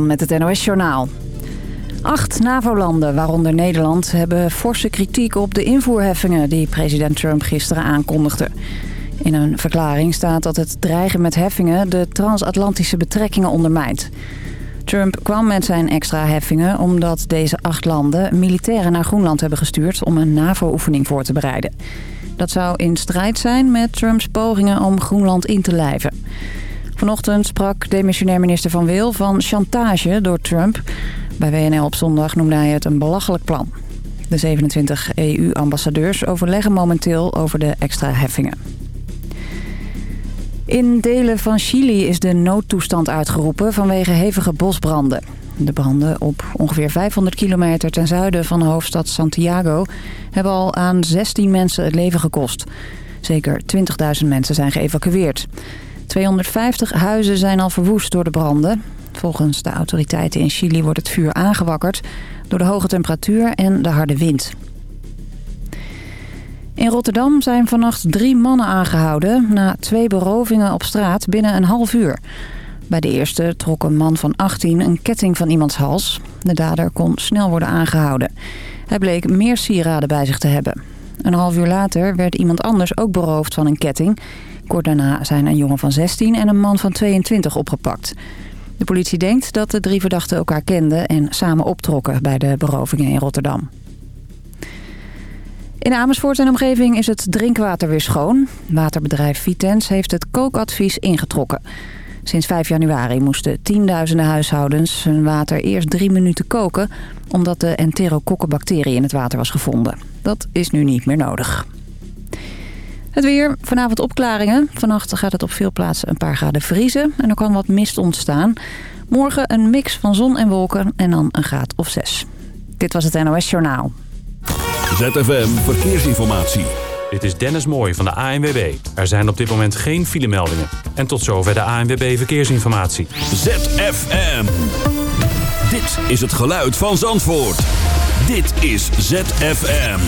Met het NOS-journaal. Acht NAVO-landen, waaronder Nederland, hebben forse kritiek op de invoerheffingen... die president Trump gisteren aankondigde. In een verklaring staat dat het dreigen met heffingen de transatlantische betrekkingen ondermijnt. Trump kwam met zijn extra heffingen omdat deze acht landen militairen naar Groenland hebben gestuurd om een NAVO-oefening voor te bereiden. Dat zou in strijd zijn met Trumps pogingen om Groenland in te lijven. Vanochtend sprak demissionair minister Van Wil van chantage door Trump. Bij WNL op zondag noemde hij het een belachelijk plan. De 27 EU-ambassadeurs overleggen momenteel over de extra heffingen. In delen van Chili is de noodtoestand uitgeroepen vanwege hevige bosbranden. De branden op ongeveer 500 kilometer ten zuiden van de hoofdstad Santiago... hebben al aan 16 mensen het leven gekost. Zeker 20.000 mensen zijn geëvacueerd. 250 huizen zijn al verwoest door de branden. Volgens de autoriteiten in Chili wordt het vuur aangewakkerd... door de hoge temperatuur en de harde wind. In Rotterdam zijn vannacht drie mannen aangehouden... na twee berovingen op straat binnen een half uur. Bij de eerste trok een man van 18 een ketting van iemands hals. De dader kon snel worden aangehouden. Hij bleek meer sieraden bij zich te hebben. Een half uur later werd iemand anders ook beroofd van een ketting. Kort daarna zijn een jongen van 16 en een man van 22 opgepakt. De politie denkt dat de drie verdachten elkaar kenden... en samen optrokken bij de berovingen in Rotterdam. In Amersfoort en omgeving is het drinkwater weer schoon. Waterbedrijf Vitens heeft het kookadvies ingetrokken. Sinds 5 januari moesten tienduizenden huishoudens hun water eerst drie minuten koken... omdat de enterokokkenbacterie in het water was gevonden. Dat is nu niet meer nodig. Het weer, vanavond opklaringen. Vannacht gaat het op veel plaatsen een paar graden vriezen en er kan wat mist ontstaan. Morgen een mix van zon en wolken en dan een graad of zes. Dit was het NOS Journaal. ZFM Verkeersinformatie. Dit is Dennis Mooij van de ANWB. Er zijn op dit moment geen filemeldingen. En tot zover de ANWB Verkeersinformatie. ZFM. Dit is het geluid van Zandvoort. Dit is ZFM.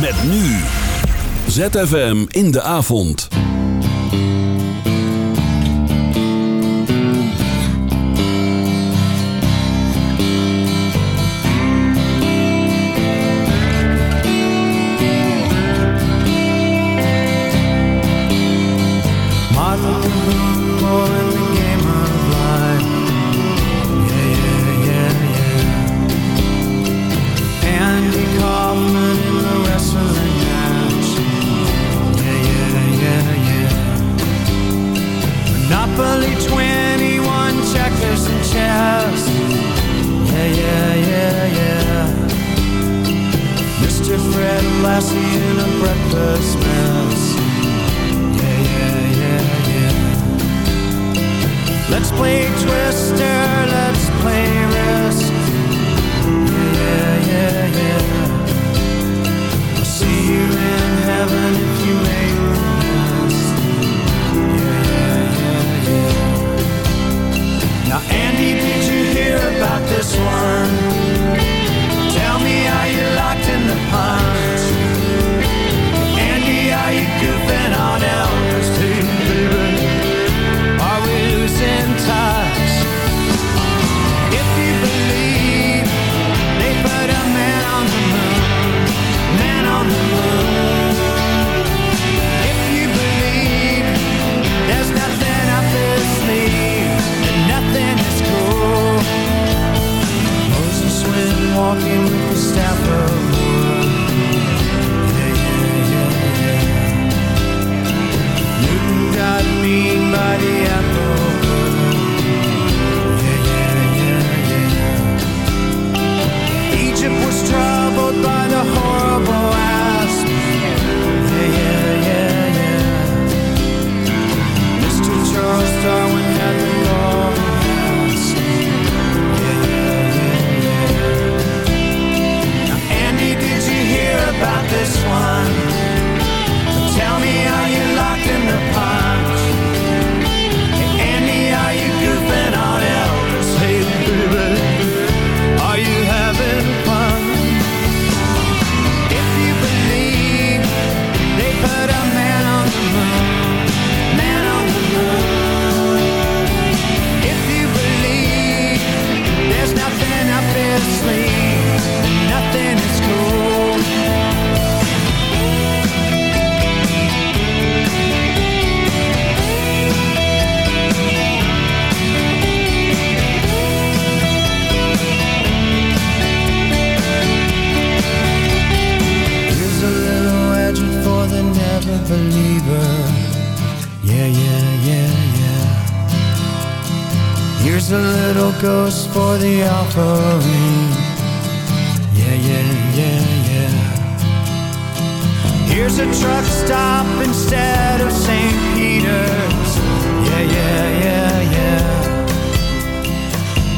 Met nu. ZFM in de avond. There's a truck stop instead of St. Peter's. Yeah, yeah, yeah, yeah.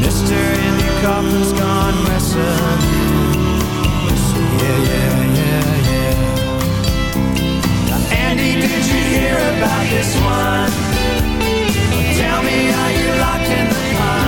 Mr. Andy Kaufman's gone messing. Yeah, yeah, yeah, yeah. Now, Andy, did you hear about this one? Tell me how you locked in the pond.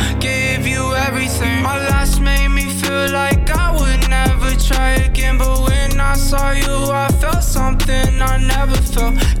try again, but when I saw you, I felt something I never felt.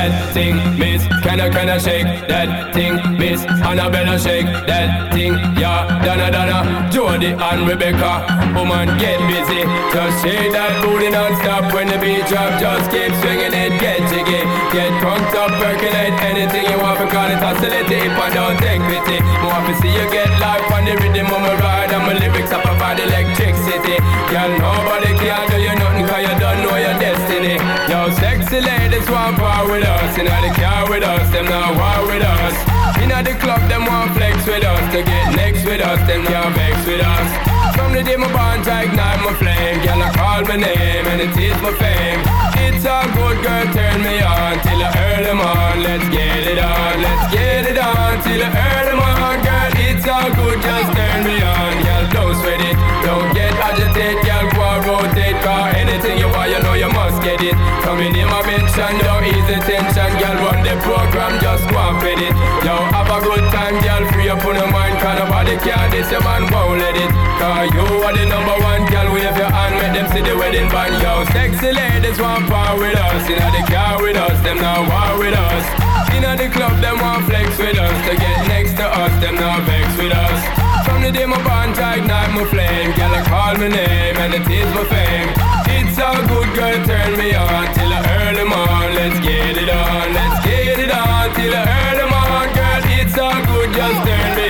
That thing, miss. Can I, can I shake that thing, miss? Annabella, shake that thing, yeah. Donna, Donna, Jody and Rebecca. Woman, get busy. Just shake that booty non-stop when the beat drop. Just keep swinging it, get jiggy. Get drunk up, percolate anything you want. Because it's hostility if I don't take pity. More to see you get life on the rhythm of my ride. And my lyrics up about electricity. Girl, nobody can do you nothing cause you don't know destiny. Sexy ladies want power with us. Know they car with us, them not war with us. In the club, them want flex with us. To get next with us, them can't vex with us. From the day my bond I ignite my flame Girl, I call my name and it is my fame It's a good girl, turn me on Till earn them on Let's get it on, let's get it on Till earn them on Girl, it's all good, just turn me on Girl, don't sweat it, don't get agitated. Girl, go and rotate Cause anything you want, you know you must get it. Coming in my mention, don't ease the tension. Girl, run the program, just go and fit it. Yo, have a good time, girl, free up on your mind Cause nobody care, this your man won't let it. Cause you are the number one, girl, wave your hand Make them see the wedding band, yo Sexy ladies want power with us. Inna the car with us, them now war with us. Inna the club, them want flex with us. To get next to us, them now vex with us. From the day my bond I ignite my flame. Girl, I call my name and it is my fame. It's a good girl, turn me on Till I earn them on, let's get it on Let's get it on, till I earn them on Girl, it's all good, just turn me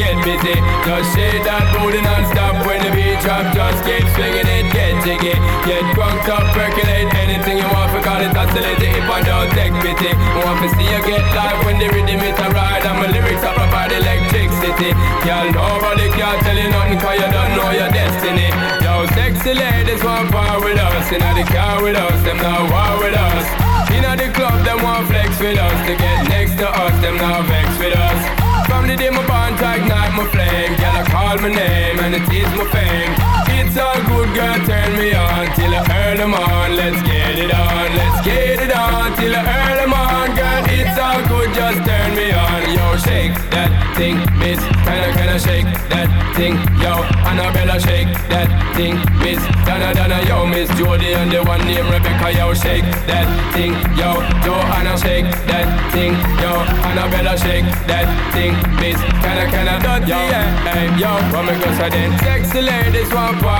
get busy. Just shake that booty non-stop when the beat drop. Just keep swinging it, get jiggy. Get drunk up, percolate anything you want. For call it oscillate if I don't take pity. Want to see you get live when the rhythm is a ride. And my lyrics up about electricity. Girl, nobody can tell you nothing cause you don't know your destiny. Yo, sexy ladies want part with us. In the car with us, them now war with us. In the club, them want flex with us. To get next to us, them now vex with us. From the day my bond to ignite my flame. Girl, I call my name and it is my fame It's all good, girl, turn me on Till I earn them on, let's get it on Let's get it on, till I earn them on Girl, it's all good, just turn me on. Yo, shake that thing, miss. Kinda, kinda shake that thing? Yo, Annabella, shake that thing, miss. Donna, Donna, yo, miss. Jody And the one named Rebecca, yo, shake that thing. Yo, Joanna, shake that thing. Yo, Annabella, shake that thing Miss, kinda, kinda dirty, yeah Hey, yo, what me go say then Sexy ladies want part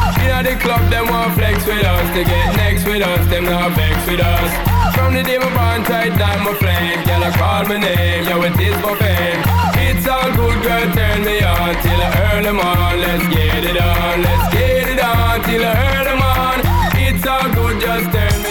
Inna the club, them want flex with us. To get next with us, them not vex with us. From the day my bond tight, like my flame. Girl, I call my name, yo, it is my fame. It's all good, girl, turn me on Till I earn them on, let's get it on Let's get it on, till I earn them on It's all good, just turn me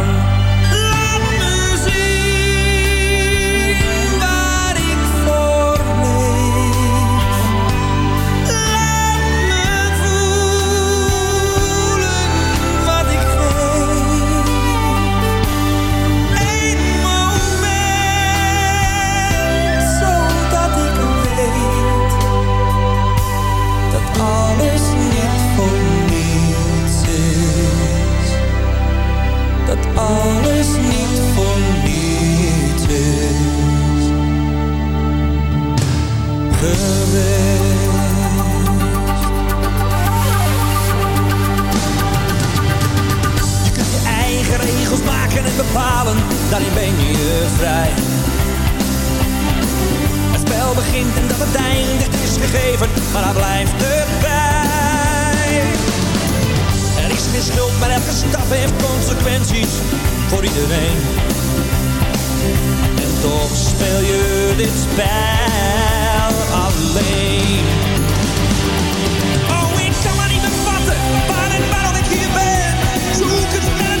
Maken en bepalen, daarin ben je vrij. Het spel begint en dat het eindigt is gegeven, maar hij blijft erbij. Er is geen schuld, maar elke stap heeft consequenties voor iedereen. En toch speel je dit spel alleen. Oh, ik kan maar niet bevatten waar en waarom ik hier ben. Zoek het met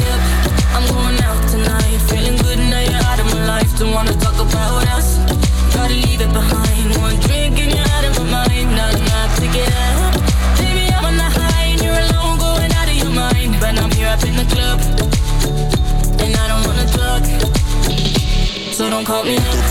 call me.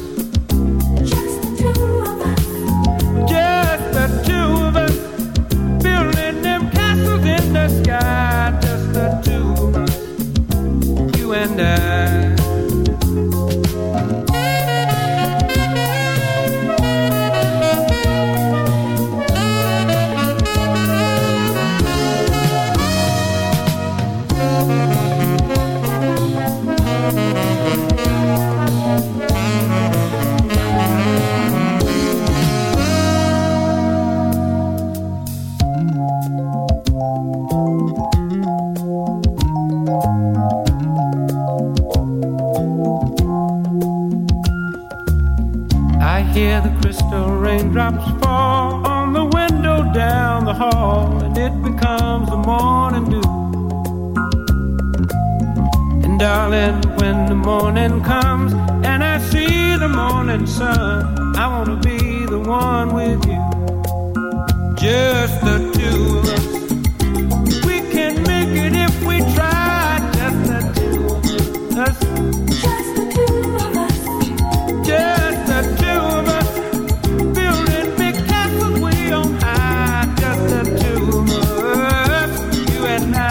night.